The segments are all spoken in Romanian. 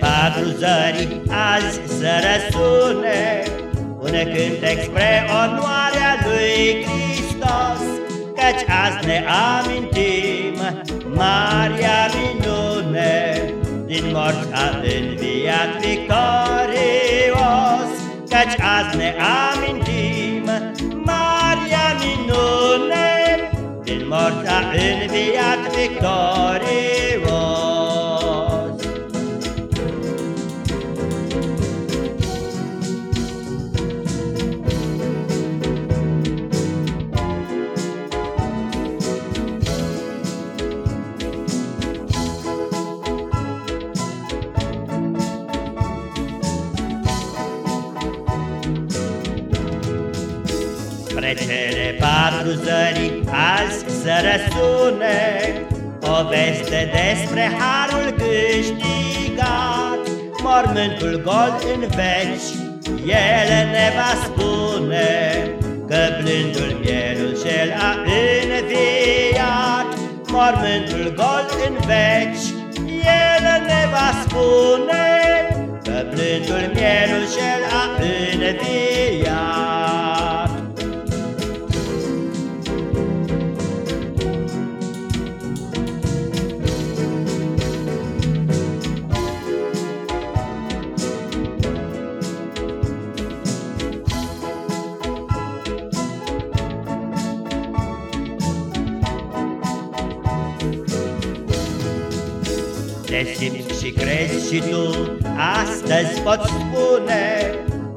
patru zări azi să răsune Un cântec spre onoarea lui Hristos. Căci azi ne amintim Maria minune Din morți a înviat victorios. Căci azi ne amintim Maria minune Din morți a înviat victorios Spre cele patru zări azi să răsune. O veste despre harul câștigat Mormântul gol în veci El ne va spune Că blândul mielul cel a înviat. Mormântul gol în veci El ne va spune Că blândul mielul cel a înviat Te simți și crezi și tu, astăzi poți spune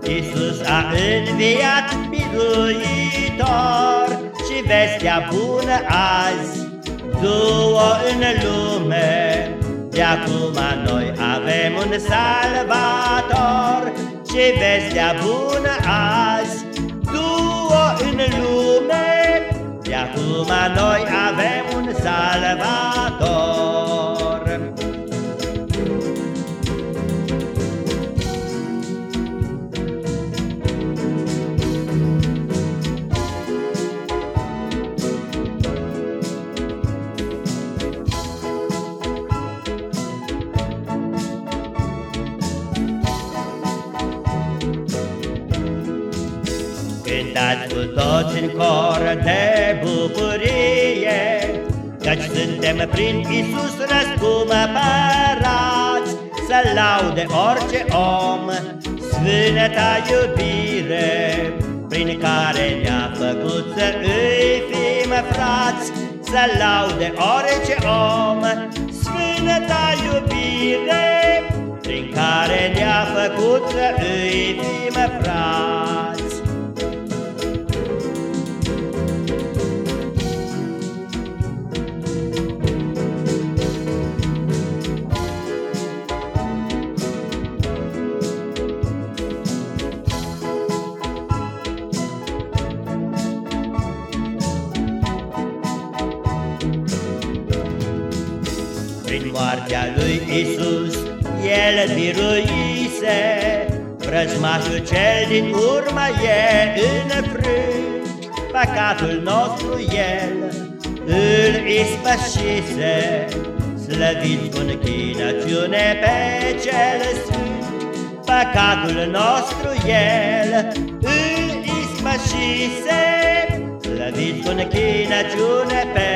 Iisus a înviat biruitor Și vestea bună azi du-o în lume. De acum noi avem un salvator Și vestea bună azi du-o în lume. De acum noi avem un salvator Cântați cu toți în cor de bucurie, Căci suntem prin Iisus răscumpărați, Să laude orice om sfânta iubire, Prin care ne-a făcut să îi fim frați, Să laude orice om sfânta iubire, Prin care ne-a făcut să îi fim Prin moartea lui Isus El biruise Vrăjmașul cel din urmă e înfrânt Păcatul nostru El îl ispășise. Slăviți cu închinăciune pe cel sfânt Păcatul nostru El îl ispășise. Slăviți cu închinăciune pe